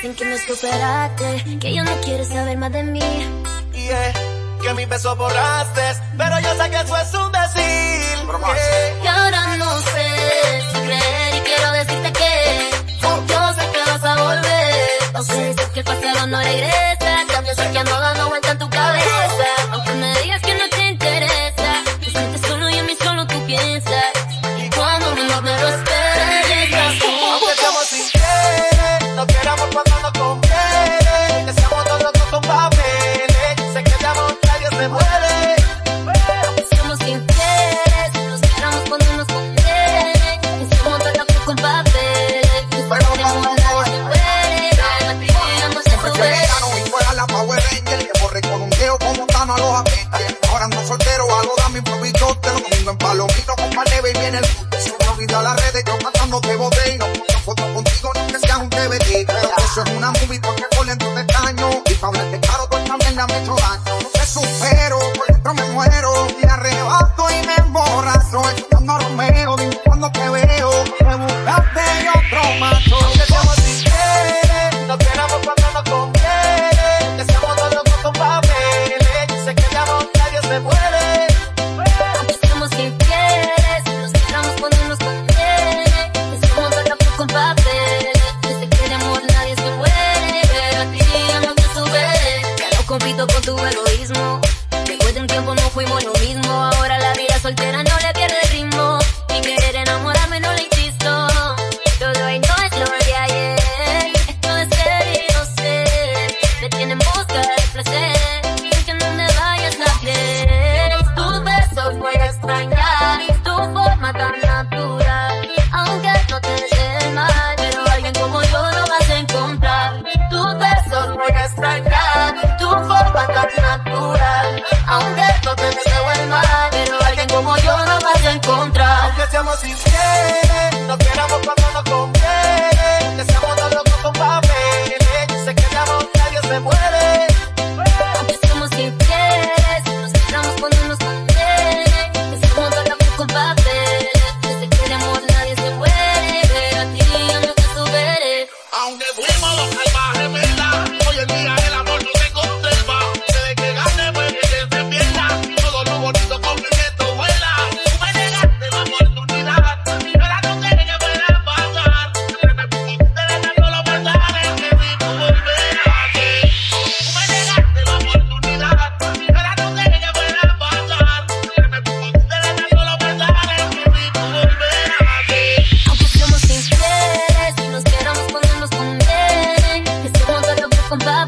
Dicen que me superaste, que yo no quiero saber más de mí. Yeah, que mi beso borraste, pero yo sé que eso es un decir. Yeah. Y ahora no sé si creer y quiero decirte que yo sé que vas a volver. No sé si es que el pasado no regresa, ya pienso que ando dando vuelta en tu cabeza. Aunque me digas que no te interesa, tú sientes solo y a mí solo tú piensas. en el mundo. Se me olvidó las redes yo matando matándote bote. soltera no le pierde el ritmo. love you. talk